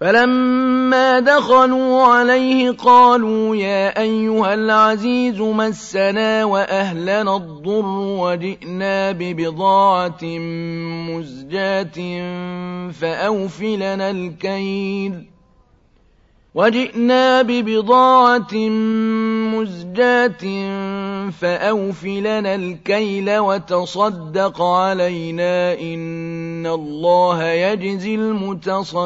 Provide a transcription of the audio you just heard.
فَلَمَّا دَخَلُوا عَلَيْهِ قَالُوا يَا أَيُّهَا الْعَزِيزُ مَسَّنَا وَأَهْلَنَا الضُّرُّ وَجِئْنَا بِبِضَاعَةٍ مُزْجَاةٍ فَأَوْفِ لَنَا الْكَيْلَ. وَجِئْنَا بِبِضَاعَةٍ مُزْجَاةٍ فَأَوْفِ لَنَا الْكَيْلَ وَتَصَدَّقْ عَلَيْنَا ۖ إِنَّ اللَّهَ يَجْزِي الْمُتَصَدِّقِينَ.